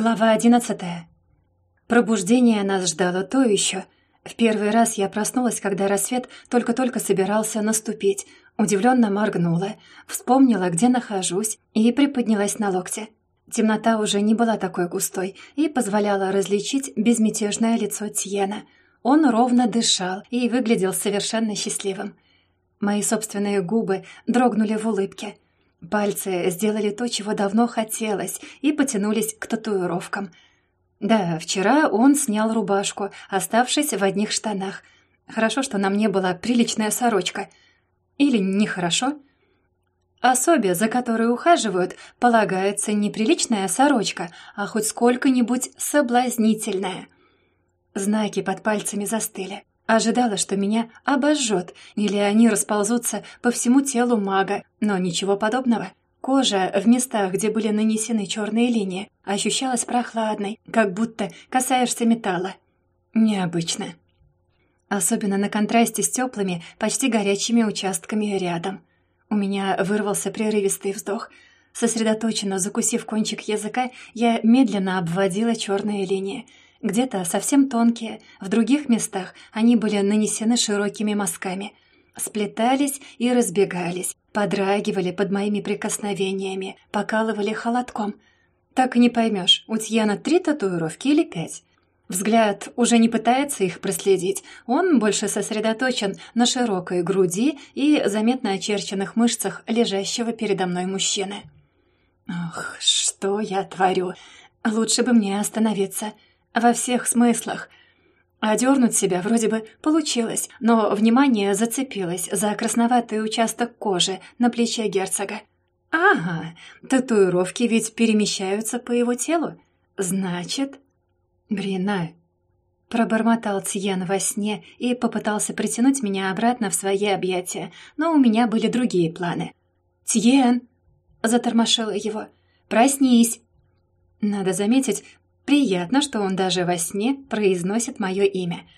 Глава одиннадцатая. Пробуждение нас ждало то еще. В первый раз я проснулась, когда рассвет только-только собирался наступить. Удивленно моргнула, вспомнила, где нахожусь, и приподнялась на локте. Темнота уже не была такой густой и позволяла различить безмятежное лицо Тьена. Он ровно дышал и выглядел совершенно счастливым. Мои собственные губы дрогнули в улыбке. Пальцы сделали то, чего давно хотелось, и потянулись к татуировкам. Да, вчера он снял рубашку, оставшись в одних штанах. Хорошо, что на мне была приличная сорочка. Или нехорошо? Особе, за которой ухаживают, полагается не приличная сорочка, а хоть сколько-нибудь соблазнительная. Знаки под пальцами застыли. Ожидала, что меня обожжет, или они расползутся по всему телу мага, но ничего подобного. Кожа в местах, где были нанесены черные линии, ощущалась прохладной, как будто касаешься металла. Необычно. Особенно на контрасте с теплыми, почти горячими участками рядом. У меня вырвался прерывистый вздох. Сосредоточенно закусив кончик языка, я медленно обводила черные линии — где-то совсем тонкие, в других местах они были нанесены широкими мазками. Сплетались и разбегались, подрагивали под моими прикосновениями, покалывали холодком. Так и не поймешь, у Тьяна три татуировки или пять. Взгляд уже не пытается их проследить, он больше сосредоточен на широкой груди и заметно очерченных мышцах лежащего передо мной мужчины. «Ох, что я творю! Лучше бы мне остановиться!» Во всех смыслах. Одернуть себя вроде бы получилось, но внимание зацепилось за красноватый участок кожи на плече герцога. «Ага, татуировки ведь перемещаются по его телу. Значит...» «Брина...» Пробормотал Тьен во сне и попытался притянуть меня обратно в свои объятия, но у меня были другие планы. «Тьен!» — затормошила его. «Проснись!» Надо заметить, Приятно, что он даже во сне произносит мое имя.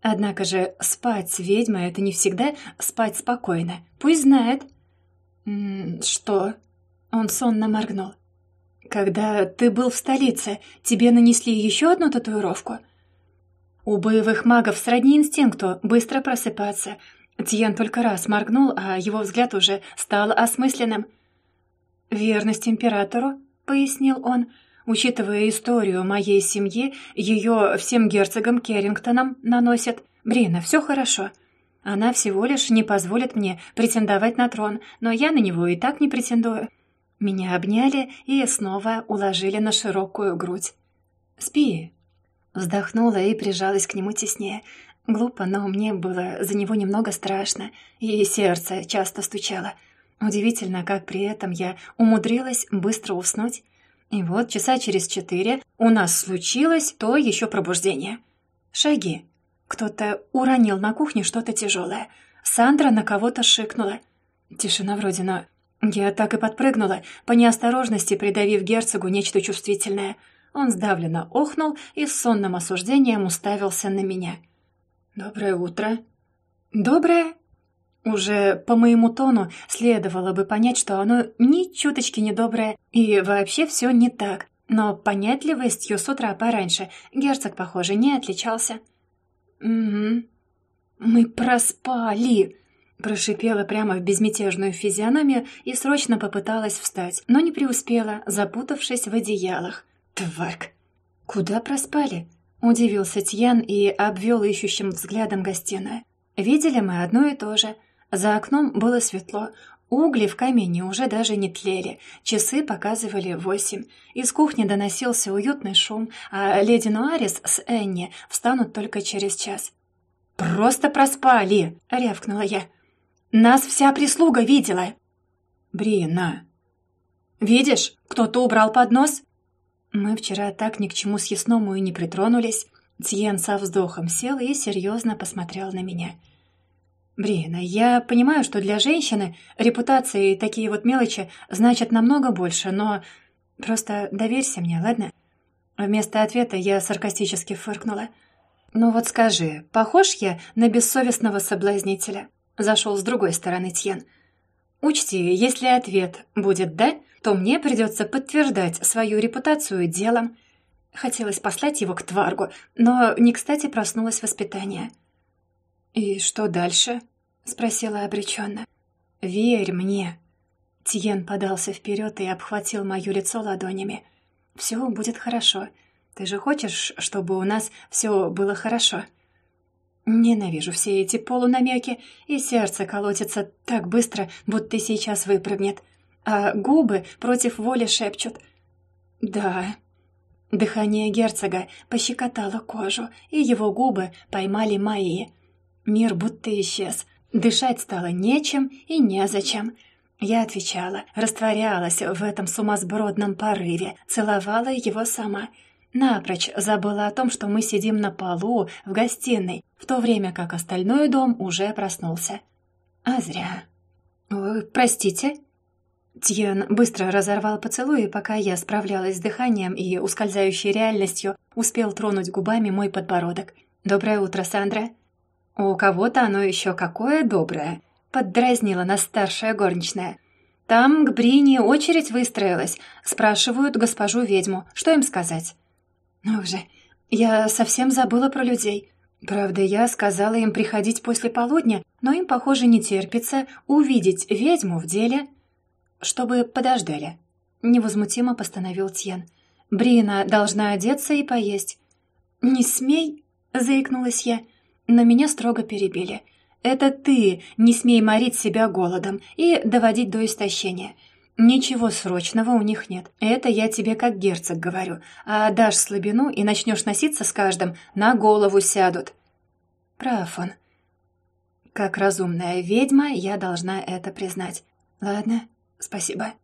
Однако же спать с ведьмой — это не всегда спать спокойно. Пусть знает. «Что?» Он сонно моргнул. «Когда ты был в столице, тебе нанесли еще одну татуировку?» «У боевых магов сродни инстинкту быстро просыпаться». Тьен только раз моргнул, а его взгляд уже стал осмысленным. «Верность императору», — пояснил он, — Учитывая историю моей семьи, ее всем герцогам Керрингтонам наносят. Брина, все хорошо. Она всего лишь не позволит мне претендовать на трон, но я на него и так не претендую. Меня обняли и снова уложили на широкую грудь. «Спи». Вздохнула и прижалась к нему теснее. Глупо, но мне было за него немного страшно, и сердце часто стучало. Удивительно, как при этом я умудрилась быстро уснуть. И вот часа через четыре у нас случилось то еще пробуждение. Шаги. Кто-то уронил на кухне что-то тяжелое. Сандра на кого-то шикнула. Тишина вроде, но... Я так и подпрыгнула, по неосторожности придавив герцогу нечто чувствительное. Он сдавленно охнул и с сонным осуждением уставился на меня. «Доброе утро». «Доброе?» Уже по моему тону следовало бы понять, что оно ни чуточки недоброе и вообще все не так. Но понятливостью с утра пораньше герцог, похоже, не отличался. «Угу. Мы проспали!» Прошипела прямо в безмятежную физиономию и срочно попыталась встать, но не преуспела, запутавшись в одеялах. «Тварк!» «Куда проспали?» — удивился Тьян и обвел ищущим взглядом гостиную. «Видели мы одно и то же — за окном было светло, угли в камине уже даже не тлели, часы показывали восемь. Из кухни доносился уютный шум, а леди Нуарис с Энни встанут только через час. «Просто проспали!» — рявкнула я. «Нас вся прислуга видела!» «Брина!» «Видишь, кто-то убрал поднос?» Мы вчера так ни к чему съестному и не притронулись. Тьен со вздохом сел и серьезно посмотрел на меня — Брина, я понимаю, что для женщины репутация и такие вот мелочи значат намного больше, но просто доверься мне, ладно?» Вместо ответа я саркастически фыркнула. «Ну вот скажи, похож я на бессовестного соблазнителя?» Зашел с другой стороны Тьен. «Учти, если ответ будет «да», то мне придется подтверждать свою репутацию делом. Хотелось послать его к Тваргу, но не кстати проснулось воспитание. «И что дальше?» — спросила обреченно. «Верь мне». Тиен подался вперед и обхватил мое лицо ладонями. «Все будет хорошо. Ты же хочешь, чтобы у нас все было хорошо?» Ненавижу все эти полунамеки, и сердце колотится так быстро, будто сейчас выпрыгнет. А губы против воли шепчут. «Да». Дыхание герцога пощекотало кожу, и его губы поймали мои. Мир будто исчез. Дышать стало нечем и незачем. Я отвечала, растворялась в этом сумасбродном порыве, целовала его сама — Напрочь забыла о том, что мы сидим на полу в гостиной, в то время как остальной дом уже проснулся. А зря. «Ой, простите?» Тьен быстро разорвал поцелуй, пока я справлялась с дыханием и ускользающей реальностью, успел тронуть губами мой подбородок. «Доброе утро, Сандра». «У кого-то оно еще какое доброе», — поддразнила нас старшая горничная. «Там к Брине очередь выстроилась. Спрашивают госпожу ведьму. Что им сказать?» «Ну же, я совсем забыла про людей. Правда, я сказала им приходить после полудня, но им, похоже, не терпится увидеть ведьму в деле, чтобы подождали». Невозмутимо постановил Тьен. «Брина должна одеться и поесть». «Не смей!» — заикнулась я, но меня строго перебили. «Это ты не смей морить себя голодом и доводить до истощения. «Ничего срочного у них нет. Это я тебе как герцог говорю. А дашь слабину и начнешь носиться с каждым, на голову сядут». Прав он. Как разумная ведьма я должна это признать. Ладно, спасибо.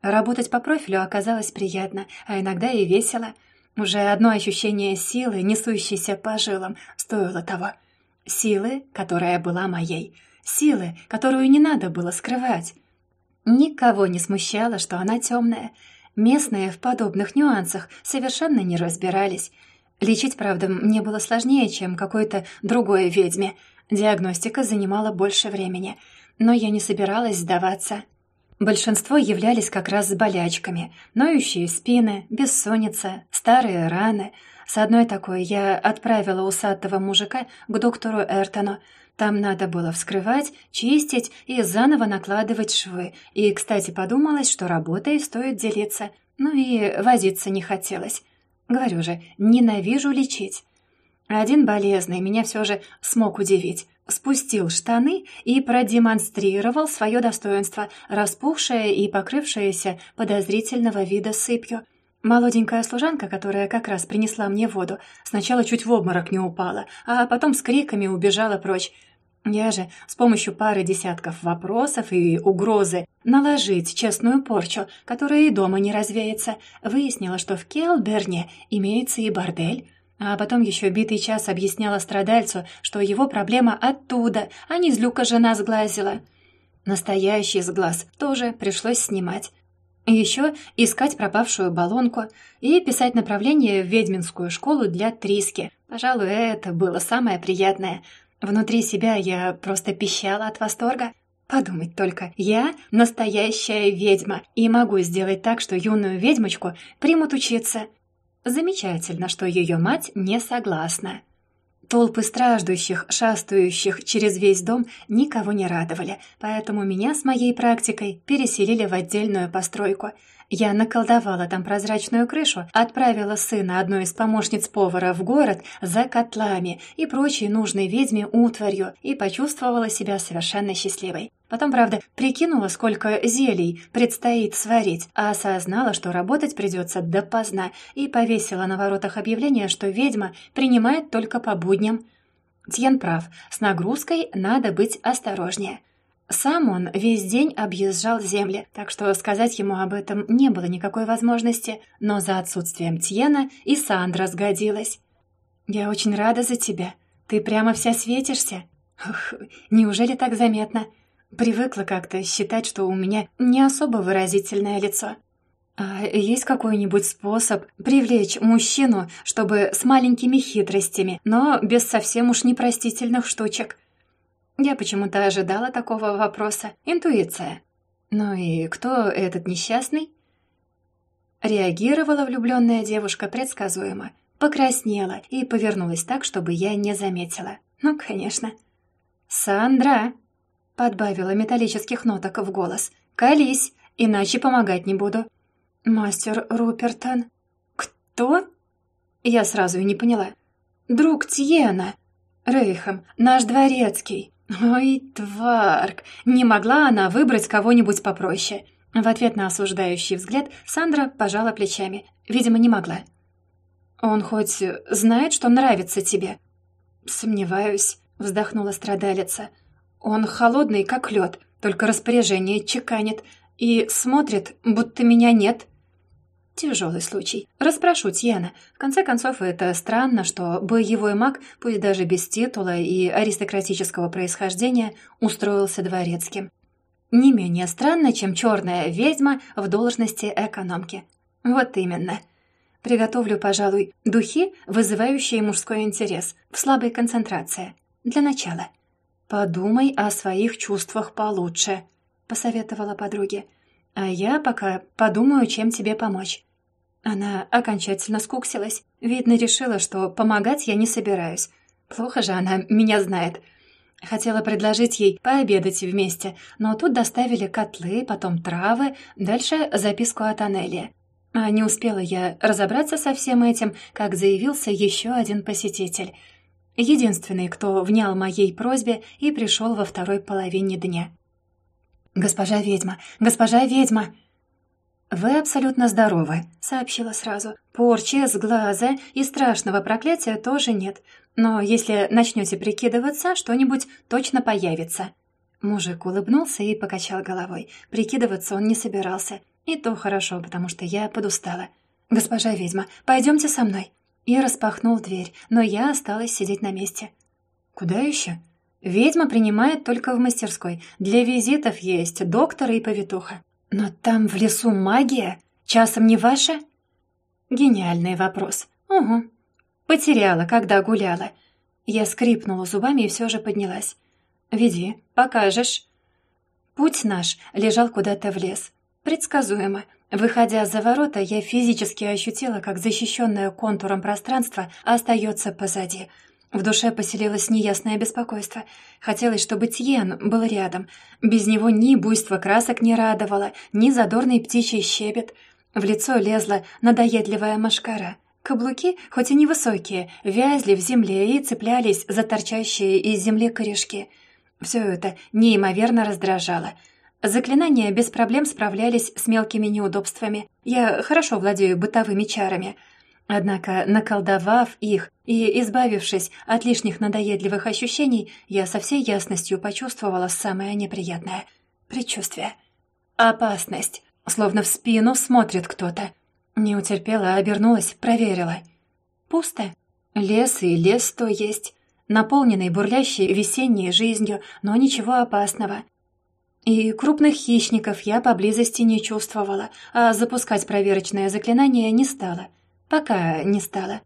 Работать по профилю оказалось приятно, а иногда и весело. Уже одно ощущение силы, несущейся по жилам, стоило того. Силы, которая была моей. Силы, которую не надо было скрывать. Никого не смущало, что она темная. Местные в подобных нюансах совершенно не разбирались. Лечить, правда, мне было сложнее, чем какой-то другой ведьме. Диагностика занимала больше времени. Но я не собиралась сдаваться. Большинство являлись как раз с болячками. Ноющие спины, бессонница, старые раны. С одной такой я отправила усатого мужика к доктору Эртону. Там надо было вскрывать, чистить и заново накладывать швы. И, кстати, подумалось, что работой стоит делиться. Ну и возиться не хотелось. Говорю же, ненавижу лечить. Один болезный меня все же смог удивить. Спустил штаны и продемонстрировал свое достоинство, распухшее и покрывшееся подозрительного вида сыпью. Молоденькая служанка, которая как раз принесла мне воду, сначала чуть в обморок не упала, а потом с криками убежала прочь. Я же с помощью пары десятков вопросов и угрозы наложить честную порчу, которая и дома не развеется, выяснила, что в Келберне имеется и бордель. А потом еще битый час объясняла страдальцу, что его проблема оттуда, а не из люка жена сглазила. Настоящий сглаз тоже пришлось снимать. Еще искать пропавшую баллонку и писать направление в ведьминскую школу для Триски. Пожалуй, это было самое приятное — Внутри себя я просто пищала от восторга. Подумать только, я настоящая ведьма и могу сделать так, что юную ведьмочку примут учиться. Замечательно, что ее мать не согласна. Толпы страждущих, шастающих через весь дом, никого не радовали, поэтому меня с моей практикой переселили в отдельную постройку — я наколдовала там прозрачную крышу, отправила сына одной из помощниц повара в город за котлами и прочей нужной ведьме утварью и почувствовала себя совершенно счастливой. Потом, правда, прикинула, сколько зелий предстоит сварить, а осознала, что работать придется допоздна, и повесила на воротах объявление, что ведьма принимает только по будням. Тьен прав, с нагрузкой надо быть осторожнее. Сам он весь день объезжал земли, так что сказать ему об этом не было никакой возможности, но за отсутствием Тьена и Сандра сгодилась. «Я очень рада за тебя. Ты прямо вся светишься. Ух, неужели так заметно? Привыкла как-то считать, что у меня не особо выразительное лицо. А есть какой-нибудь способ привлечь мужчину, чтобы с маленькими хитростями, но без совсем уж непростительных штучек?» Я почему-то ожидала такого вопроса. Интуиция. Ну и кто этот несчастный? Реагировала влюбленная девушка предсказуемо. Покраснела и повернулась так, чтобы я не заметила. Ну, конечно. «Сандра!» — подбавила металлических ноток в голос. «Колись, иначе помогать не буду». «Мастер Рупертон». «Кто?» Я сразу и не поняла. «Друг Тьена. Рейхам, наш дворецкий». «Ой, тварк! Не могла она выбрать кого-нибудь попроще?» В ответ на осуждающий взгляд Сандра пожала плечами. Видимо, не могла. «Он хоть знает, что нравится тебе?» «Сомневаюсь», — вздохнула страдалица. «Он холодный, как лед, только распоряжение чеканит и смотрит, будто меня нет». Тяжелый случай. Распрошу Тьена. В конце концов, это странно, что боевой маг, пусть даже без титула и аристократического происхождения, устроился дворецким. Не менее странно, чем черная ведьма в должности экономки. Вот именно. Приготовлю, пожалуй, духи, вызывающие мужской интерес, в слабой концентрации. Для начала. «Подумай о своих чувствах получше», — посоветовала подруге. «А я пока подумаю, чем тебе помочь». Она окончательно скуксилась. Видно, решила, что помогать я не собираюсь. Плохо же она меня знает. Хотела предложить ей пообедать вместе, но тут доставили котлы, потом травы, дальше записку от Анелии. А не успела я разобраться со всем этим, как заявился еще один посетитель. Единственный, кто внял моей просьбе и пришел во второй половине дня. «Госпожа ведьма! Госпожа ведьма!» «Вы абсолютно здоровы», — сообщила сразу. «Порчи, сглаза и страшного проклятия тоже нет. Но если начнете прикидываться, что-нибудь точно появится». Мужик улыбнулся и покачал головой. Прикидываться он не собирался. И то хорошо, потому что я подустала. «Госпожа ведьма, пойдемте со мной». И распахнул дверь, но я осталась сидеть на месте. «Куда еще?» «Ведьма принимает только в мастерской. Для визитов есть доктор и повитуха». «Но там в лесу магия? Часом не ваша?» «Гениальный вопрос. Угу. Потеряла, когда гуляла». Я скрипнула зубами и все же поднялась. «Веди, покажешь». Путь наш лежал куда-то в лес. Предсказуемо. Выходя за ворота, я физически ощутила, как защищенное контуром пространство остается позади. В душе поселилось неясное беспокойство. Хотелось, чтобы Тьен был рядом. Без него ни буйство красок не радовало, ни задорный птичий щебет. В лицо лезла надоедливая машкара. Каблуки, хоть и невысокие, вязли в земле и цеплялись за торчащие из земли корешки. Все это неимоверно раздражало — Заклинания без проблем справлялись с мелкими неудобствами. Я хорошо владею бытовыми чарами. Однако, наколдовав их и избавившись от лишних надоедливых ощущений, я со всей ясностью почувствовала самое неприятное — предчувствие. Опасность. Словно в спину смотрит кто-то. Не утерпела, обернулась, проверила. Пусто. Лес и лес то есть. Наполненный бурлящей весенней жизнью, но ничего опасного — и крупных хищников я поблизости не чувствовала, а запускать проверочное заклинание не стала. Пока не стала.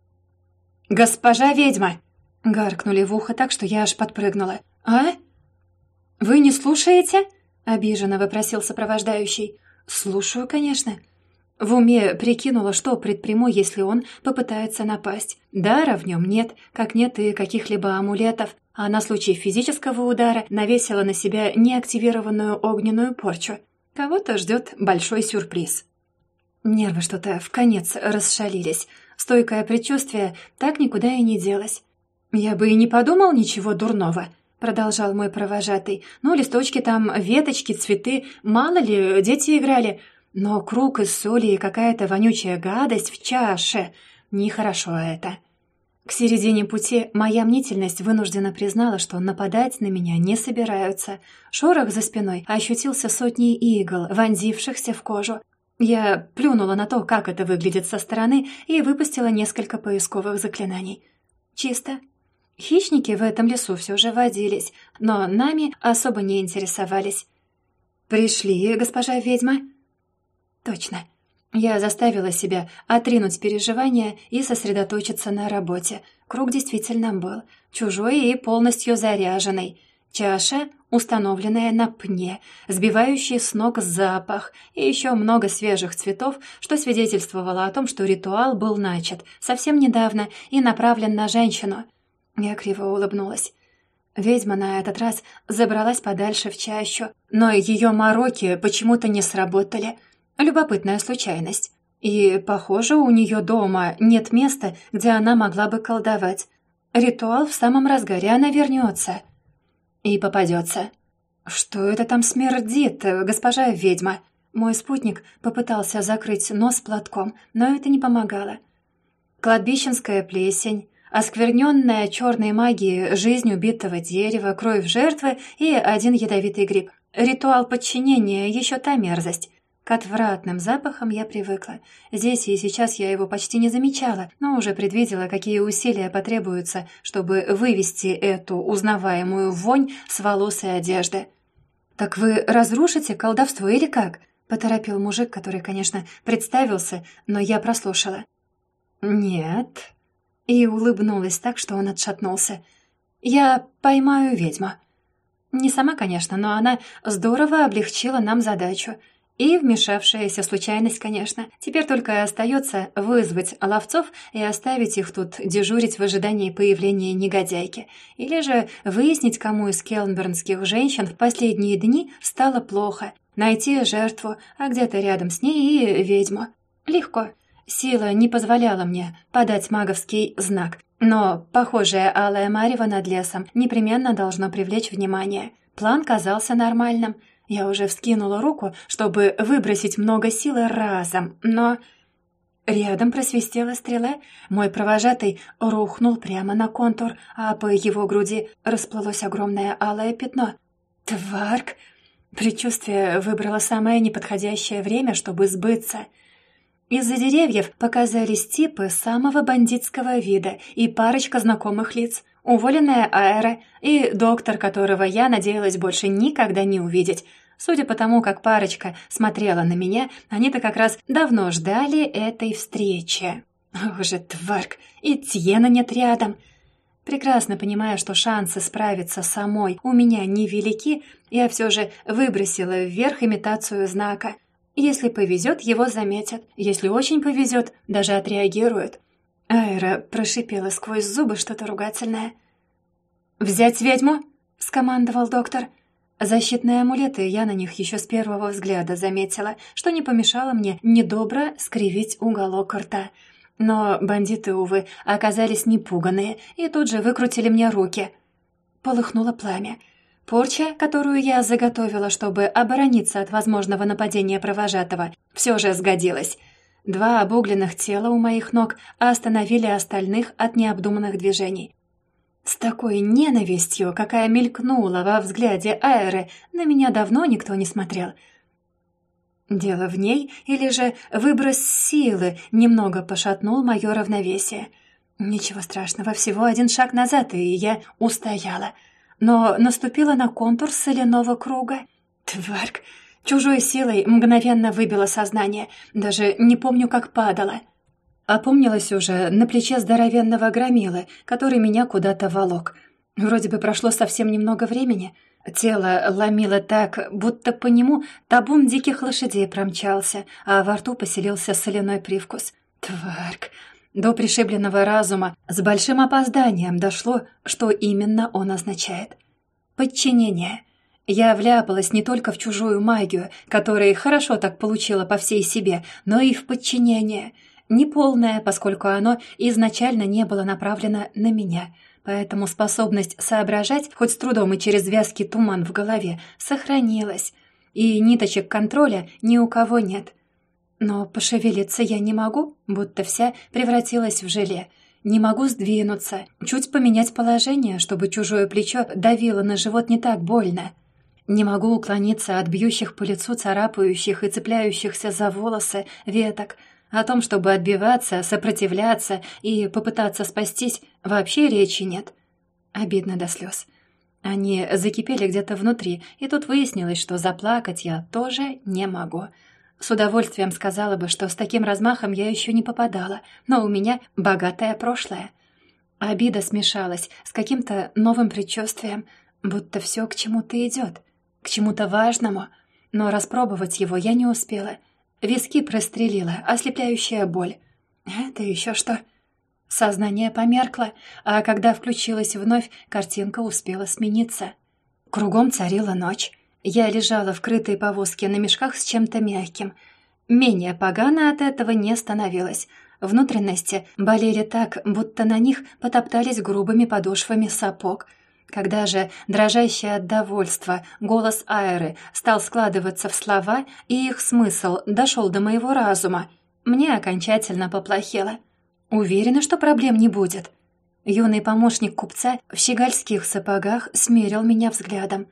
«Госпожа ведьма!» — гаркнули в ухо так, что я аж подпрыгнула. «А? Вы не слушаете?» — обиженно вопросил сопровождающий. «Слушаю, конечно». В уме прикинула, что предприму, если он попытается напасть. Дара в нем нет, как нет и каких-либо амулетов, а на случай физического удара навесила на себя неактивированную огненную порчу. Кого-то ждет большой сюрприз. Нервы что-то в конец расшалились. Стойкое предчувствие так никуда и не делось. «Я бы и не подумал ничего дурного», — продолжал мой провожатый. «Ну, листочки там, веточки, цветы, мало ли, дети играли. Но круг из соли и какая-то вонючая гадость в чаше. Нехорошо это». К середине пути моя мнительность вынуждена признала, что нападать на меня не собираются. Шорох за спиной ощутился сотней игл, вонзившихся в кожу. Я плюнула на то, как это выглядит со стороны, и выпустила несколько поисковых заклинаний. Чисто. Хищники в этом лесу все же водились, но нами особо не интересовались. «Пришли, госпожа ведьма?» «Точно. Я заставила себя отринуть переживания и сосредоточиться на работе. Круг действительно был. Чужой и полностью заряженный. Чаша, установленная на пне, сбивающий с ног запах и еще много свежих цветов, что свидетельствовало о том, что ритуал был начат совсем недавно и направлен на женщину. Я криво улыбнулась. Ведьма на этот раз забралась подальше в чащу, но ее мороки почему-то не сработали. Любопытная случайность. И, похоже, у нее дома нет места, где она могла бы колдовать. Ритуал в самом разгаре, она вернется. И попадется. «Что это там смердит, госпожа ведьма?» Мой спутник попытался закрыть нос платком, но это не помогало. Кладбищенская плесень, оскверненная черной магией жизнь убитого дерева, кровь жертвы и один ядовитый гриб. Ритуал подчинения — еще та мерзость. К отвратным запахам я привыкла. Здесь и сейчас я его почти не замечала, но уже предвидела, какие усилия потребуются, чтобы вывести эту узнаваемую вонь с волос и одежды. «Так вы разрушите колдовство или как?» — поторопил мужик, который, конечно, представился, но я прослушала. «Нет», и улыбнулась так, что он отшатнулся. «Я поймаю ведьму». Не сама, конечно, но она здорово облегчила нам задачу. И вмешавшаяся случайность, конечно. Теперь только остается вызвать ловцов и оставить их тут дежурить в ожидании появления негодяйки. Или же выяснить, кому из келнбернских женщин в последние дни стало плохо. Найти жертву, а где-то рядом с ней и ведьму. Легко. Сила не позволяла мне подать маговский знак, но похожее алое марево над лесом непременно должно привлечь внимание. План казался нормальным. Я уже вскинула руку, чтобы выбросить много силы разом, но... Рядом просвистела стрела. Мой провожатый рухнул прямо на контур, а по его груди расплылось огромное алое пятно. «Тварк!» Предчувствие выбрало самое неподходящее время, чтобы сбыться — из-за деревьев показались типы самого бандитского вида и парочка знакомых лиц. Уволенная Аэра и доктор, которого я надеялась больше никогда не увидеть. Судя по тому, как парочка смотрела на меня, они-то как раз давно ждали этой встречи. Уже тварк, и Тьена нет рядом. Прекрасно понимая, что шансы справиться самой у меня невелики, я все же выбросила вверх имитацию знака — если повезет, его заметят. Если очень повезет, даже отреагируют. Айра прошипела сквозь зубы что-то ругательное. «Взять ведьму!» — скомандовал доктор. Защитные амулеты я на них еще с первого взгляда заметила, что не помешало мне недобро скривить уголок рта. Но бандиты, увы, оказались непуганные и тут же выкрутили мне руки. Полыхнуло пламя. Порча, которую я заготовила, чтобы оборониться от возможного нападения провожатого, все же сгодилась. Два обугленных тела у моих ног остановили остальных от необдуманных движений. С такой ненавистью, какая мелькнула во взгляде Айры, на меня давно никто не смотрел. Дело в ней или же выброс силы немного пошатнул мое равновесие. Ничего страшного, всего один шаг назад, и я устояла — но наступила на контур соляного круга. Тварк! Чужой силой мгновенно выбило сознание. Даже не помню, как падала. Опомнилась уже на плече здоровенного громилы, который меня куда-то волок. Вроде бы прошло совсем немного времени. Тело ломило так, будто по нему табун диких лошадей промчался, а во рту поселился соляной привкус. Тварк! До пришибленного разума с большим опозданием дошло, что именно он означает. Подчинение. Я вляпалась не только в чужую магию, которая хорошо так получила по всей себе, но и в подчинение. Неполное, поскольку оно изначально не было направлено на меня. Поэтому способность соображать, хоть с трудом и через вязкий туман в голове, сохранилась. И ниточек контроля ни у кого нет — но пошевелиться я не могу, будто вся превратилась в желе. Не могу сдвинуться, чуть поменять положение, чтобы чужое плечо давило на живот не так больно. Не могу уклониться от бьющих по лицу царапающих и цепляющихся за волосы веток. О том, чтобы отбиваться, сопротивляться и попытаться спастись, вообще речи нет. Обидно до слез. Они закипели где-то внутри, и тут выяснилось, что заплакать я тоже не могу. С удовольствием сказала бы, что с таким размахом я еще не попадала, но у меня богатое прошлое. Обида смешалась с каким-то новым предчувствием. Будто все к чему-то идет, к чему-то важному. Но распробовать его я не успела. Виски прострелила, ослепляющая боль. Это еще что? Сознание померкло, а когда включилась вновь, картинка успела смениться. Кругом царила ночь. Я лежала в крытой повозке на мешках с чем-то мягким. Менее погано от этого не становилось. Внутренности болели так, будто на них потоптались грубыми подошвами сапог. Когда же, дрожащий от довольства, голос Айры стал складываться в слова, и их смысл дошел до моего разума, мне окончательно поплохело. Уверена, что проблем не будет. Юный помощник купца в щегольских сапогах смерил меня взглядом.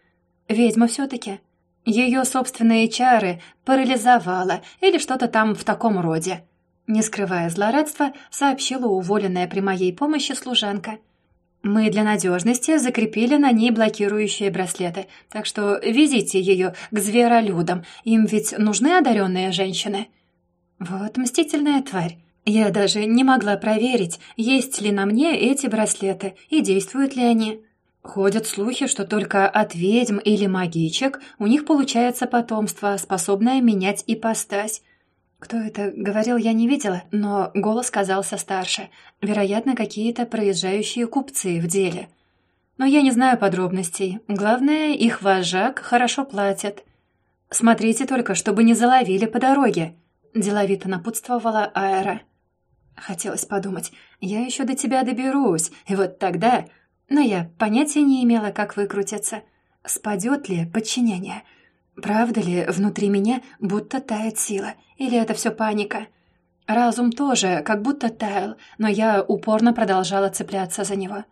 Ведьма все-таки. Ее собственные чары парализовала или что-то там в таком роде. Не скрывая злорадства, сообщила уволенная при моей помощи служанка. «Мы для надежности закрепили на ней блокирующие браслеты, так что везите ее к зверолюдам, им ведь нужны одаренные женщины». «Вот мстительная тварь. Я даже не могла проверить, есть ли на мне эти браслеты и действуют ли они». Ходят слухи, что только от ведьм или магичек у них получается потомство, способное менять ипостась. Кто это говорил, я не видела, но голос казался старше. Вероятно, какие-то проезжающие купцы в деле. Но я не знаю подробностей. Главное, их вожак хорошо платит. Смотрите только, чтобы не заловили по дороге. Деловито напутствовала Аэра. Хотелось подумать, я еще до тебя доберусь, и вот тогда... Но я понятия не имела, как выкрутиться. Спадет ли подчинение? Правда ли внутри меня будто тает сила? Или это все паника? Разум тоже как будто таял, но я упорно продолжала цепляться за него.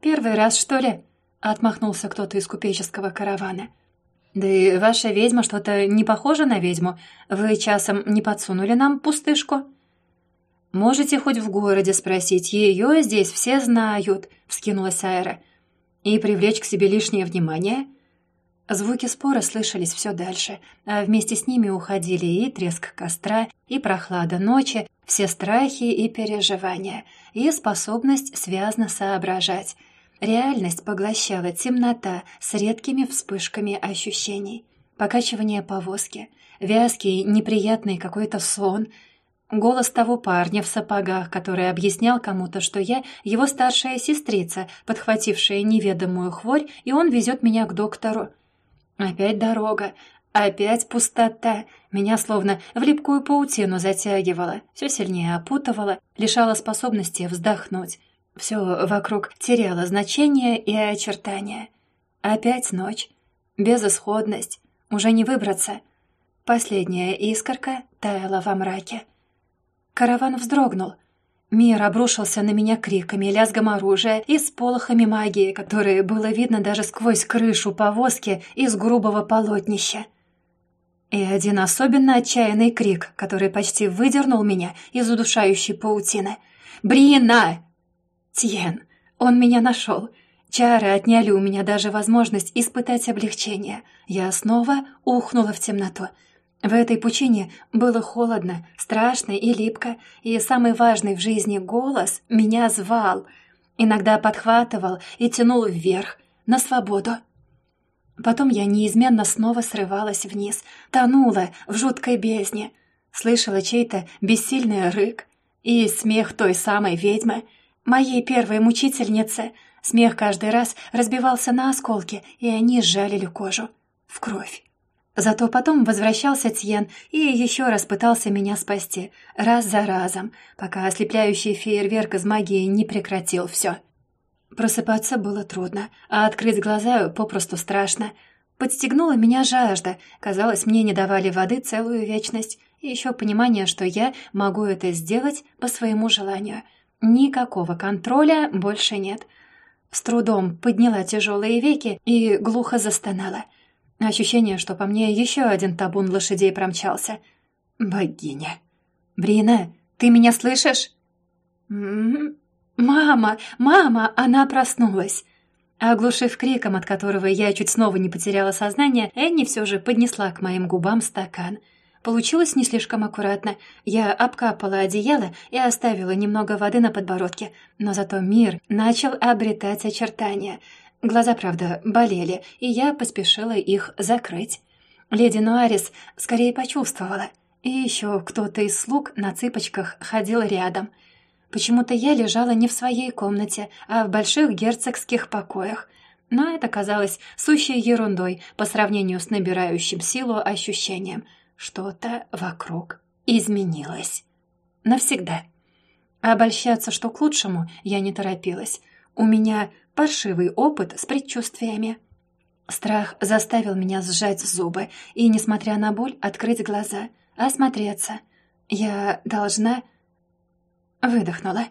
«Первый раз, что ли?» — отмахнулся кто-то из купеческого каравана. «Да и ваша ведьма что-то не похожа на ведьму. Вы часом не подсунули нам пустышку?» «Можете хоть в городе спросить, ее здесь все знают», — вскинулась Айра. «И привлечь к себе лишнее внимание?» Звуки спора слышались все дальше, а вместе с ними уходили и треск костра, и прохлада ночи, все страхи и переживания, и способность связно соображать. Реальность поглощала темнота с редкими вспышками ощущений. Покачивание повозки, вязкий, неприятный какой-то сон — Голос того парня в сапогах, который объяснял кому-то, что я его старшая сестрица, подхватившая неведомую хворь, и он везет меня к доктору. Опять дорога, опять пустота. Меня словно в липкую паутину затягивала, все сильнее опутывала, лишала способности вздохнуть. Все вокруг теряло значение и очертания. Опять ночь, безысходность, уже не выбраться. Последняя искорка таяла во мраке. Караван вздрогнул. Мир обрушился на меня криками, лязгом оружия и сполохами магии, которые было видно даже сквозь крышу повозки из грубого полотнища. И один особенно отчаянный крик, который почти выдернул меня из удушающей паутины. «Брина!» «Тьен! Он меня нашел!» Чары отняли у меня даже возможность испытать облегчение. Я снова ухнула в темноту — в этой пучине было холодно, страшно и липко, и самый важный в жизни голос меня звал, иногда подхватывал и тянул вверх, на свободу. Потом я неизменно снова срывалась вниз, тонула в жуткой бездне, слышала чей-то бессильный рык и смех той самой ведьмы, моей первой мучительницы. Смех каждый раз разбивался на осколки, и они сжалили кожу в кровь. Зато потом возвращался Тьен и еще раз пытался меня спасти, раз за разом, пока ослепляющий фейерверк из магии не прекратил все. Просыпаться было трудно, а открыть глаза попросту страшно. Подстегнула меня жажда, казалось, мне не давали воды целую вечность, и еще понимание, что я могу это сделать по своему желанию. Никакого контроля больше нет. С трудом подняла тяжелые веки и глухо застонала — Ощущение, что по мне еще один табун лошадей промчался. Богиня. «Брина, ты меня слышишь?» «М-м-м. «Мама! Мама!» Она проснулась. Оглушив криком, от которого я чуть снова не потеряла сознание, Энни все же поднесла к моим губам стакан. Получилось не слишком аккуратно. Я обкапала одеяло и оставила немного воды на подбородке, но зато мир начал обретать очертания. Глаза, правда, болели, и я поспешила их закрыть. Леди Нуарис скорее почувствовала. И еще кто-то из слуг на цыпочках ходил рядом. Почему-то я лежала не в своей комнате, а в больших герцогских покоях. Но это казалось сущей ерундой по сравнению с набирающим силу ощущением. Что-то вокруг изменилось. Навсегда. Обольщаться, что к лучшему, я не торопилась. У меня паршивый опыт с предчувствиями. Страх заставил меня сжать зубы и, несмотря на боль, открыть глаза, осмотреться. Я должна... Выдохнула.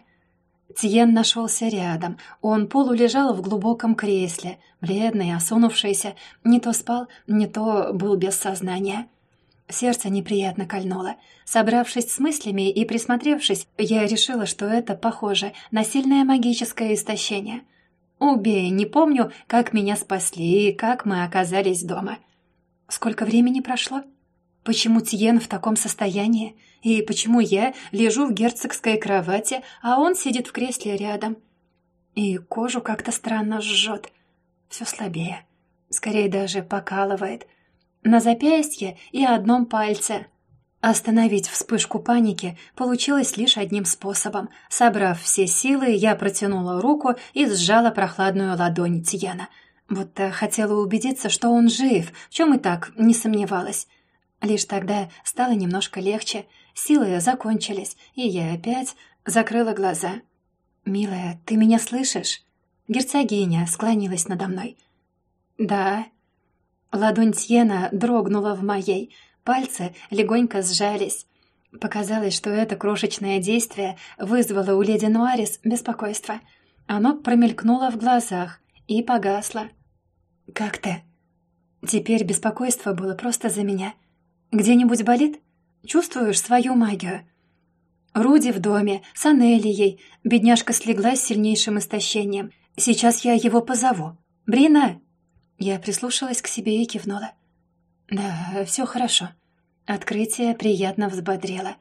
Тьен нашелся рядом. Он полулежал в глубоком кресле, бледный, осунувшийся. Не то спал, не то был без сознания. Сердце неприятно кольнуло. Собравшись с мыслями и присмотревшись, я решила, что это похоже на сильное магическое истощение. Убей, не помню, как меня спасли и как мы оказались дома. Сколько времени прошло? Почему Тьен в таком состоянии? И почему я лежу в герцогской кровати, а он сидит в кресле рядом? И кожу как-то странно жжет. Все слабее. Скорее даже покалывает — на запястье и одном пальце. Остановить вспышку паники получилось лишь одним способом. Собрав все силы, я протянула руку и сжала прохладную ладонь Тьяна. Будто хотела убедиться, что он жив, в чем и так не сомневалась. Лишь тогда стало немножко легче, силы закончились, и я опять закрыла глаза. «Милая, ты меня слышишь?» Герцогиня склонилась надо мной. «Да», Ладонь Тьена дрогнула в моей, пальцы легонько сжались. Показалось, что это крошечное действие вызвало у леди Нуарис беспокойство. Оно промелькнуло в глазах и погасло. «Как ты?» Теперь беспокойство было просто за меня. «Где-нибудь болит? Чувствуешь свою магию?» Руди в доме, с Анелией. Бедняжка слегла с сильнейшим истощением. Сейчас я его позову. «Брина!» Я прислушалась к себе и кивнула. «Да, все хорошо. Открытие приятно взбодрило.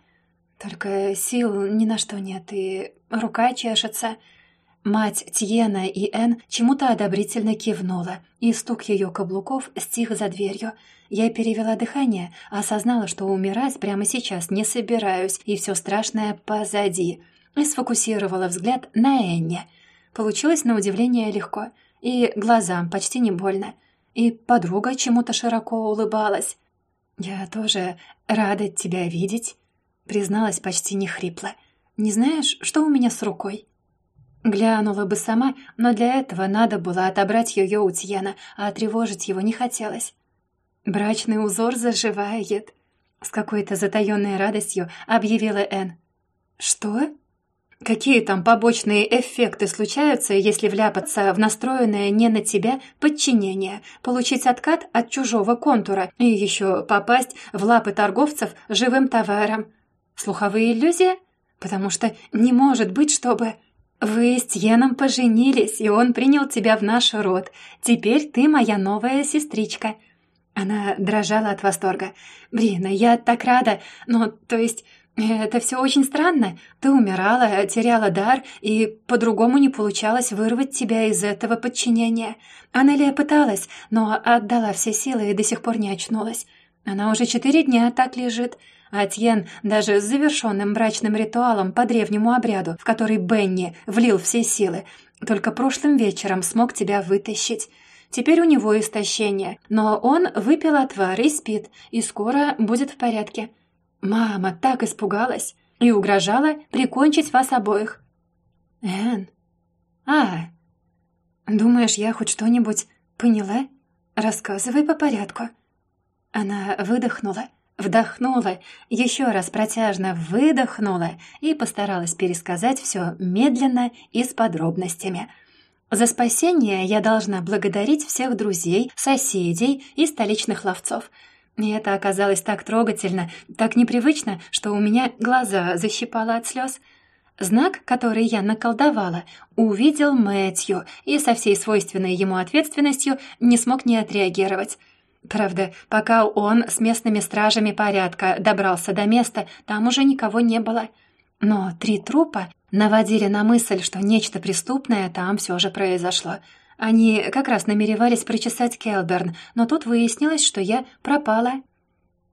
Только сил ни на что нет, и рука чешется». Мать Тьена и Эн чему-то одобрительно кивнула, и стук ее каблуков стих за дверью. Я перевела дыхание, осознала, что умирать прямо сейчас не собираюсь, и все страшное позади, и сфокусировала взгляд на Энне. Получилось на удивление легко — и глазам почти не больно. И подруга чему-то широко улыбалась. «Я тоже рада тебя видеть», — призналась почти не хрипло. «Не знаешь, что у меня с рукой?» Глянула бы сама, но для этого надо было отобрать ее у Тьяна, а тревожить его не хотелось. «Брачный узор заживает», — с какой-то затаённой радостью объявила Энн. «Что?» Какие там побочные эффекты случаются, если вляпаться в настроенное не на тебя подчинение, получить откат от чужого контура и еще попасть в лапы торговцев живым товаром? Слуховые иллюзии? Потому что не может быть, чтобы... Вы с Йеном поженились, и он принял тебя в наш род. Теперь ты моя новая сестричка». Она дрожала от восторга. «Блин, я так рада. Ну, то есть, «Это все очень странно. Ты умирала, теряла дар, и по-другому не получалось вырвать тебя из этого подчинения. Анелия пыталась, но отдала все силы и до сих пор не очнулась. Она уже четыре дня так лежит». А Тьен даже с завершенным брачным ритуалом по древнему обряду, в который Бенни влил все силы, только прошлым вечером смог тебя вытащить. Теперь у него истощение, но он выпил отвар и спит, и скоро будет в порядке. Мама так испугалась и угрожала прикончить вас обоих. Эн, а, думаешь, я хоть что-нибудь поняла? Рассказывай по порядку. Она выдохнула, вдохнула, еще раз протяжно выдохнула и постаралась пересказать все медленно и с подробностями. За спасение я должна благодарить всех друзей, соседей и столичных ловцов — и это оказалось так трогательно, так непривычно, что у меня глаза защипало от слез. Знак, который я наколдовала, увидел Мэтью и со всей свойственной ему ответственностью не смог не отреагировать. Правда, пока он с местными стражами порядка добрался до места, там уже никого не было. Но три трупа наводили на мысль, что нечто преступное там все же произошло. Они как раз намеревались причесать Келберн, но тут выяснилось, что я пропала.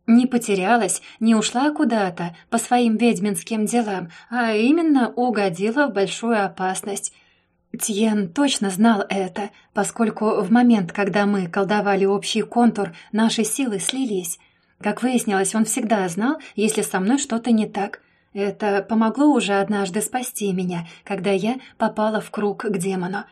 Не потерялась, не ушла куда-то по своим ведьминским делам, а именно угодила в большую опасность. Тьен точно знал это, поскольку в момент, когда мы колдовали общий контур, наши силы слились. Как выяснилось, он всегда знал, если со мной что-то не так. Это помогло уже однажды спасти меня, когда я попала в круг к демону.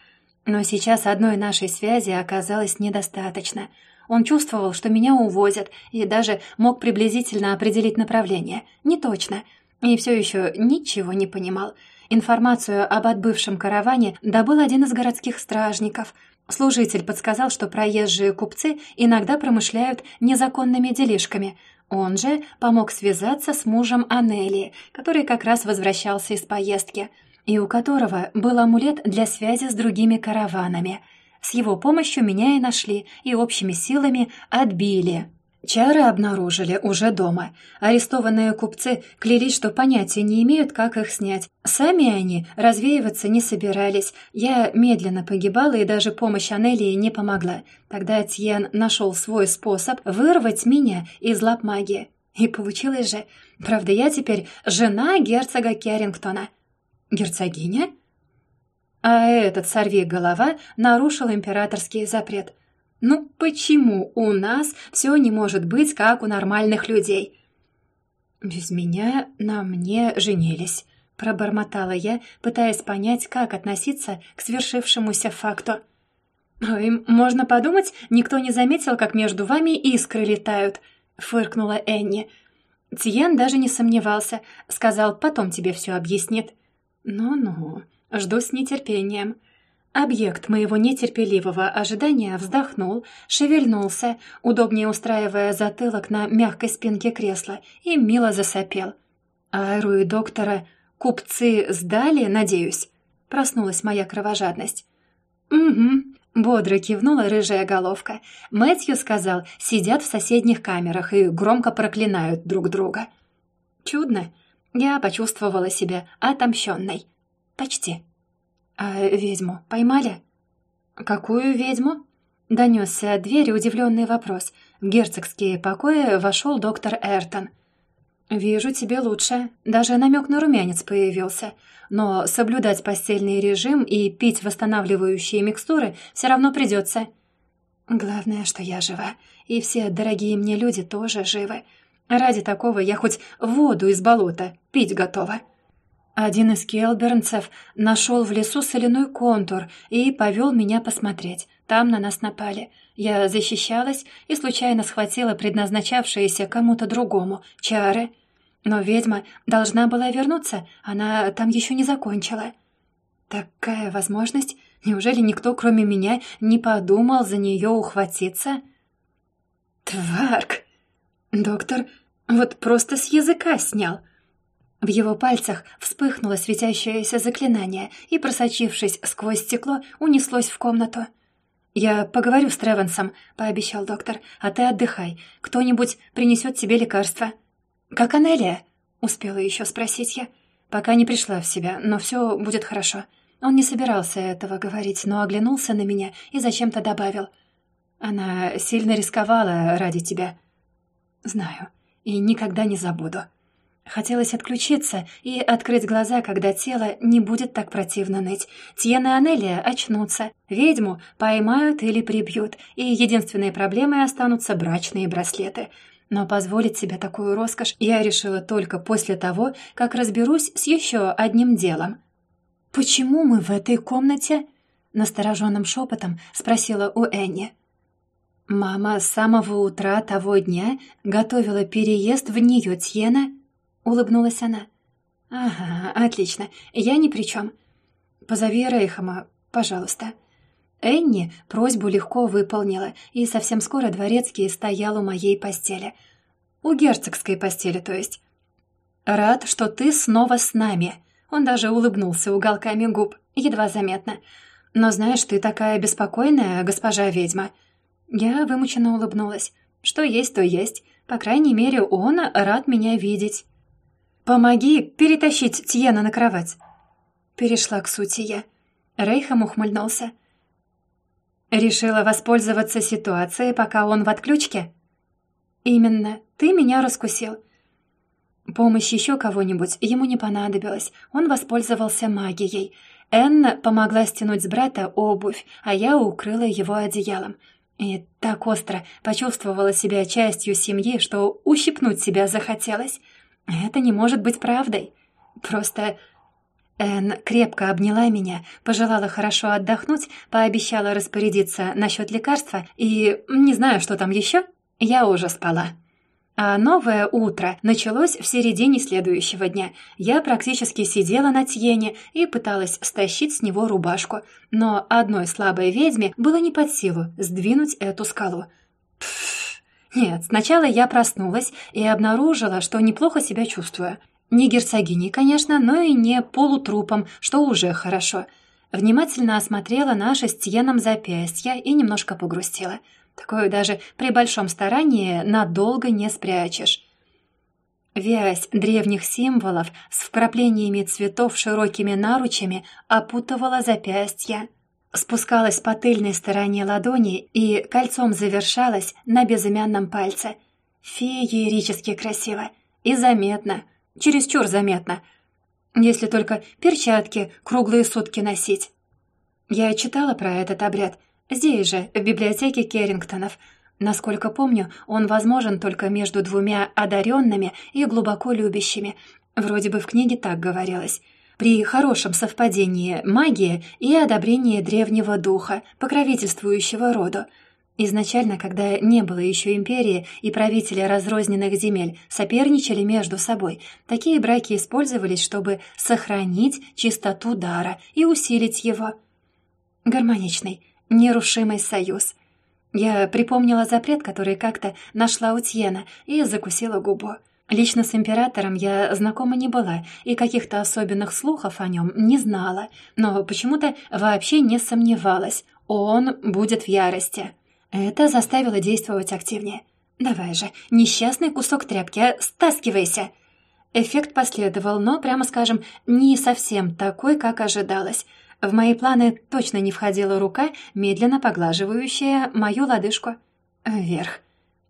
Но сейчас одной нашей связи оказалось недостаточно. Он чувствовал, что меня увозят, и даже мог приблизительно определить направление. Не точно. И все еще ничего не понимал. Информацию об отбывшем караване добыл один из городских стражников. Служитель подсказал, что проезжие купцы иногда промышляют незаконными делишками. Он же помог связаться с мужем Анелии, который как раз возвращался из поездки, и у которого был амулет для связи с другими караванами. С его помощью меня и нашли, и общими силами отбили. Чары обнаружили уже дома. Арестованные купцы клялись, что понятия не имеют, как их снять. Сами они развеиваться не собирались. Я медленно погибала, и даже помощь Анелии не помогла. Тогда Тьен нашел свой способ вырвать меня из лап магии. И получилось же. Правда, я теперь жена герцога Керрингтона. Герцогиня? А этот сорви-голова нарушил императорский запрет — ну почему у нас все не может быть, как у нормальных людей? Без меня на мне женились, пробормотала я, пытаясь понять, как относиться к свершившемуся факту. «Ой, можно подумать, никто не заметил, как между вами искры летают», — фыркнула Энни. Тиен даже не сомневался, сказал, потом тебе все объяснит. «Ну-ну, жду с нетерпением». Объект моего нетерпеливого ожидания вздохнул, шевельнулся, удобнее устраивая затылок на мягкой спинке кресла, и мило засопел. «Айру и доктора купцы сдали, надеюсь?» Проснулась моя кровожадность. «Угу», — бодро кивнула рыжая головка. Мэтью сказал, сидят в соседних камерах и громко проклинают друг друга. Чудно. Я почувствовала себя отомщенной. Почти. «А ведьму поймали?» «Какую ведьму?» Донесся от двери удивленный вопрос. В герцогские покои вошел доктор Эртон. «Вижу, тебе лучше. Даже намек на румянец появился. Но соблюдать постельный режим и пить восстанавливающие микстуры все равно придется». «Главное, что я жива, и все дорогие мне люди тоже живы. Ради такого я хоть воду из болота пить готова». Один из келбернцев нашел в лесу соляной контур и повел меня посмотреть. Там на нас напали. Я защищалась и случайно схватила предназначавшиеся кому-то другому чары. Но ведьма должна была вернуться, она там еще не закончила. Такая возможность? Неужели никто, кроме меня, не подумал за нее ухватиться? Тварк! Доктор вот просто с языка снял — в его пальцах вспыхнуло светящееся заклинание и, просочившись сквозь стекло, унеслось в комнату. «Я поговорю с Тревенсом», — пообещал доктор, — «а ты отдыхай. Кто-нибудь принесет тебе лекарство». «Как Анелия?» — успела еще спросить я. Пока не пришла в себя, но все будет хорошо. Он не собирался этого говорить, но оглянулся на меня и зачем-то добавил. «Она сильно рисковала ради тебя». «Знаю, и никогда не забуду». Хотелось отключиться и открыть глаза, когда тело не будет так противно ныть. Тьена и Анелия очнутся, ведьму поймают или прибьют, и единственной проблемой останутся брачные браслеты. Но позволить себе такую роскошь я решила только после того, как разберусь с еще одним делом. «Почему мы в этой комнате?» — настороженным шепотом спросила у Энни. Мама с самого утра того дня готовила переезд в нее Тьена — улыбнулась она. «Ага, отлично. Я ни при чем. Позови Рейхама, пожалуйста». Энни просьбу легко выполнила, и совсем скоро дворецкий стоял у моей постели. У герцогской постели, то есть. «Рад, что ты снова с нами». Он даже улыбнулся уголками губ, едва заметно. «Но знаешь, ты такая беспокойная, госпожа ведьма». Я вымученно улыбнулась. «Что есть, то есть. По крайней мере, он рад меня видеть». «Помоги перетащить Тьена на кровать!» Перешла к сути я. Рейхам ухмыльнулся. Решила воспользоваться ситуацией, пока он в отключке? Именно. Ты меня раскусил. Помощь еще кого-нибудь ему не понадобилась. Он воспользовался магией. Энна помогла стянуть с брата обувь, а я укрыла его одеялом. И так остро почувствовала себя частью семьи, что ущипнуть себя захотелось. Это не может быть правдой. Просто Энн крепко обняла меня, пожелала хорошо отдохнуть, пообещала распорядиться насчет лекарства и не знаю, что там еще. Я уже спала. А новое утро началось в середине следующего дня. Я практически сидела на Тьене и пыталась стащить с него рубашку, но одной слабой ведьме было не под силу сдвинуть эту скалу. Нет, сначала я проснулась и обнаружила, что неплохо себя чувствую. Не герцогиней, конечно, но и не полутрупом, что уже хорошо. Внимательно осмотрела наше с Тьеном запястье и немножко погрустила. Такое даже при большом старании надолго не спрячешь. Вязь древних символов с вкраплениями цветов широкими наручами опутывала запястья, спускалась по тыльной стороне ладони и кольцом завершалась на безымянном пальце. Феерически красиво и заметно, чересчур заметно, если только перчатки круглые сутки носить. Я читала про этот обряд — Здесь же, в библиотеке Керрингтонов. Насколько помню, он возможен только между двумя одаренными и глубоко любящими. Вроде бы в книге так говорилось. При хорошем совпадении магии и одобрении древнего духа, покровительствующего роду. Изначально, когда не было еще империи и правители разрозненных земель соперничали между собой, такие браки использовались, чтобы сохранить чистоту дара и усилить его. Гармоничный, нерушимый союз. Я припомнила запрет, который как-то нашла у Тьена, и закусила губу. Лично с императором я знакома не была и каких-то особенных слухов о нем не знала, но почему-то вообще не сомневалась. Он будет в ярости. Это заставило действовать активнее. «Давай же, несчастный кусок тряпки, стаскивайся!» Эффект последовал, но, прямо скажем, не совсем такой, как ожидалось. В мои планы точно не входила рука, медленно поглаживающая мою лодыжку. Вверх.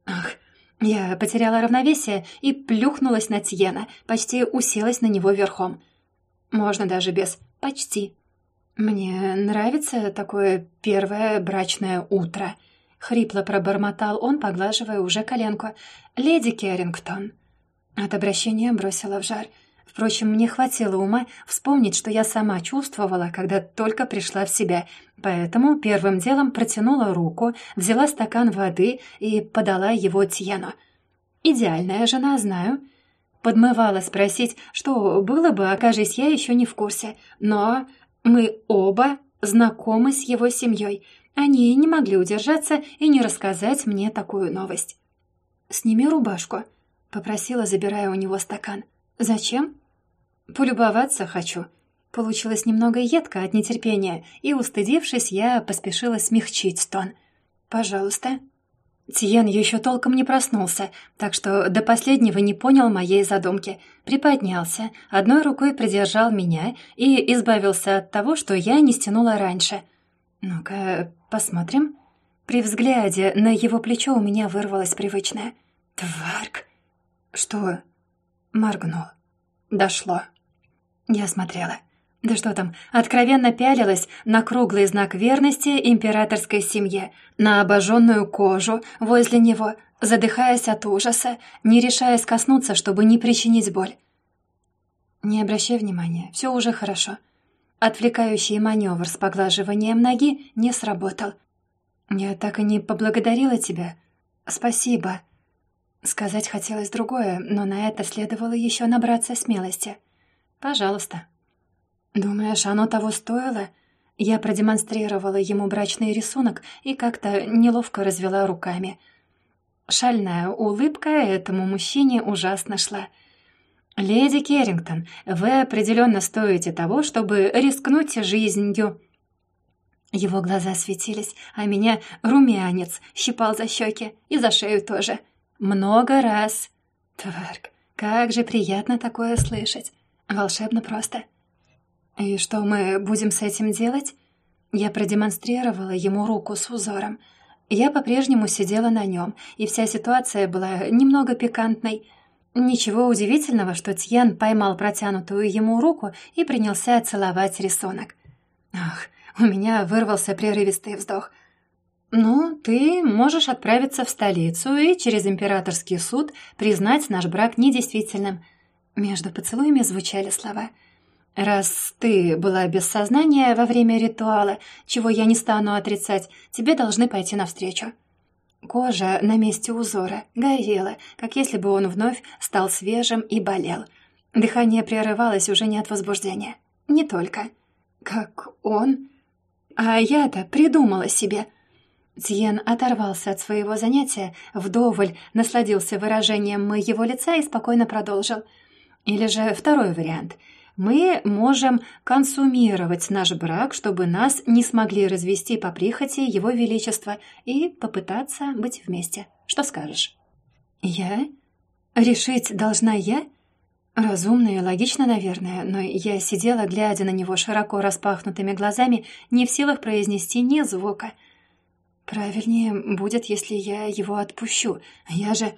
Ах, я потеряла равновесие и плюхнулась на Тьена, почти уселась на него верхом. Можно даже без «почти». «Мне нравится такое первое брачное утро», — хрипло пробормотал он, поглаживая уже коленку. «Леди Керрингтон». От обращения бросила в жар — Впрочем, мне хватило ума вспомнить, что я сама чувствовала, когда только пришла в себя, поэтому первым делом протянула руку, взяла стакан воды и подала его Тьену. «Идеальная жена, знаю». Подмывала спросить, что было бы, окажись я еще не в курсе, но мы оба знакомы с его семьей. Они не могли удержаться и не рассказать мне такую новость. «Сними рубашку», — попросила, забирая у него стакан. «Зачем?» «Полюбоваться хочу». Получилось немного едко от нетерпения, и, устыдившись, я поспешила смягчить тон. «Пожалуйста». Тиен еще толком не проснулся, так что до последнего не понял моей задумки. Приподнялся, одной рукой придержал меня и избавился от того, что я не стянула раньше. «Ну-ка, посмотрим». При взгляде на его плечо у меня вырвалось привычное. «Тварк!» «Что?» Моргнул. Дошло. Я смотрела. Да что там, откровенно пялилась на круглый знак верности императорской семье, на обожженную кожу возле него, задыхаясь от ужаса, не решаясь коснуться, чтобы не причинить боль. Не обращай внимания, все уже хорошо. Отвлекающий маневр с поглаживанием ноги не сработал. Я так и не поблагодарила тебя. Спасибо. Сказать хотелось другое, но на это следовало еще набраться смелости. «Пожалуйста». «Думаешь, оно того стоило?» Я продемонстрировала ему брачный рисунок и как-то неловко развела руками. Шальная улыбка этому мужчине ужасно шла. «Леди Керрингтон, вы определенно стоите того, чтобы рискнуть жизнью». Его глаза светились, а меня румянец щипал за щеки и за шею тоже. Много раз. Тварк, как же приятно такое слышать. Волшебно просто. И что мы будем с этим делать? Я продемонстрировала ему руку с узором. Я по-прежнему сидела на нем, и вся ситуация была немного пикантной. Ничего удивительного, что Тьен поймал протянутую ему руку и принялся целовать рисунок. Ах, у меня вырвался прерывистый вздох. «Ну, ты можешь отправиться в столицу и через императорский суд признать наш брак недействительным». Между поцелуями звучали слова – «Раз ты была без сознания во время ритуала, чего я не стану отрицать, тебе должны пойти навстречу». Кожа на месте узора горела, как если бы он вновь стал свежим и болел. Дыхание прерывалось уже не от возбуждения. Не только. Как он? А я-то придумала себе. Тьен оторвался от своего занятия, вдоволь насладился выражением моего лица и спокойно продолжил. Или же второй вариант — мы можем консумировать наш брак, чтобы нас не смогли развести по прихоти Его Величества и попытаться быть вместе. Что скажешь?» «Я? Решить должна я?» Разумно и логично, наверное, но я сидела, глядя на него широко распахнутыми глазами, не в силах произнести ни звука. «Правильнее будет, если я его отпущу. Я же...»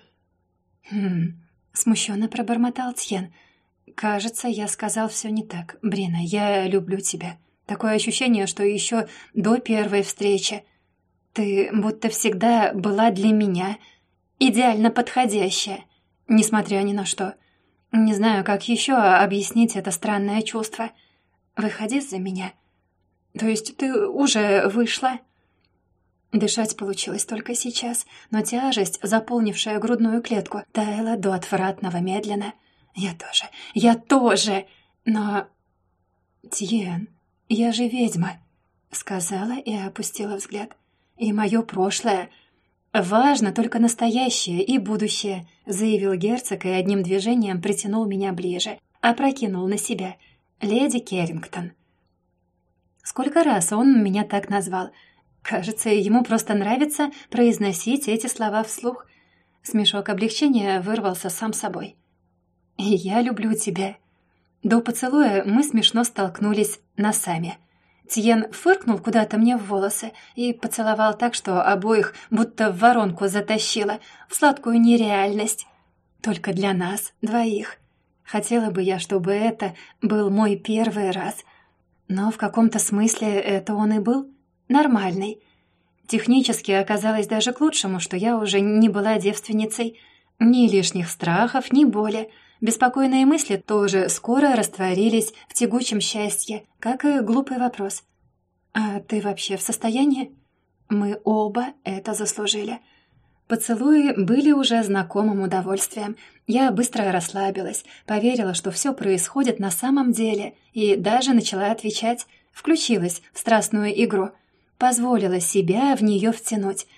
«Хм...» — смущенно пробормотал Тьен — «Кажется, я сказал все не так. Брина, я люблю тебя. Такое ощущение, что еще до первой встречи. Ты будто всегда была для меня идеально подходящая, несмотря ни на что. Не знаю, как еще объяснить это странное чувство. Выходи за меня. То есть ты уже вышла?» Дышать получилось только сейчас, но тяжесть, заполнившая грудную клетку, таяла до отвратного медленно — «Я тоже, я тоже, но...» «Тьен, я же ведьма», — сказала и опустила взгляд. «И мое прошлое. Важно только настоящее и будущее», — заявил герцог и одним движением притянул меня ближе, опрокинул на себя. «Леди Керрингтон». Сколько раз он меня так назвал? Кажется, ему просто нравится произносить эти слова вслух. Смешок облегчения вырвался сам собой. Я люблю тебя». До поцелуя мы смешно столкнулись носами. Тьен фыркнул куда-то мне в волосы и поцеловал так, что обоих будто в воронку затащило, в сладкую нереальность. Только для нас, двоих. Хотела бы я, чтобы это был мой первый раз. Но в каком-то смысле это он и был. Нормальный. Технически оказалось даже к лучшему, что я уже не была девственницей. Ни лишних страхов, ни боли. Беспокойные мысли тоже скоро растворились в тягучем счастье, как и глупый вопрос. «А ты вообще в состоянии?» Мы оба это заслужили. Поцелуи были уже знакомым удовольствием. Я быстро расслабилась, поверила, что все происходит на самом деле, и даже начала отвечать, включилась в страстную игру, позволила себя в нее втянуть —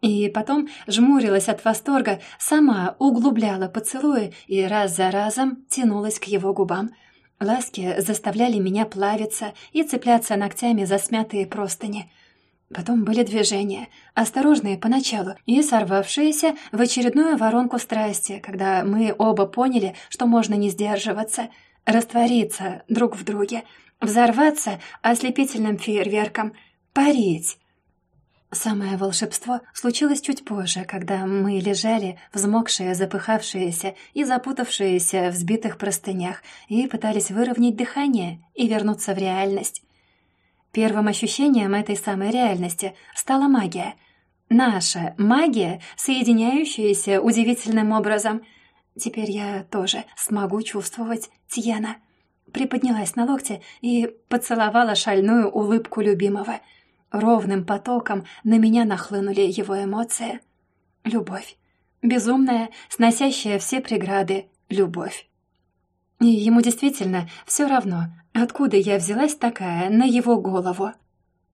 и потом жмурилась от восторга, сама углубляла поцелуи и раз за разом тянулась к его губам. Ласки заставляли меня плавиться и цепляться ногтями за смятые простыни. Потом были движения, осторожные поначалу и сорвавшиеся в очередную воронку страсти, когда мы оба поняли, что можно не сдерживаться, раствориться друг в друге, взорваться ослепительным фейерверком, парить. Самое волшебство случилось чуть позже, когда мы лежали, взмокшие, запыхавшиеся и запутавшиеся в сбитых простынях, и пытались выровнять дыхание и вернуться в реальность. Первым ощущением этой самой реальности стала магия. Наша магия, соединяющаяся удивительным образом. Теперь я тоже смогу чувствовать Тьена. Приподнялась на локте и поцеловала шальную улыбку любимого — Ровным потоком на меня нахлынули его эмоции. Любовь. Безумная, сносящая все преграды любовь. И ему действительно все равно, откуда я взялась такая на его голову.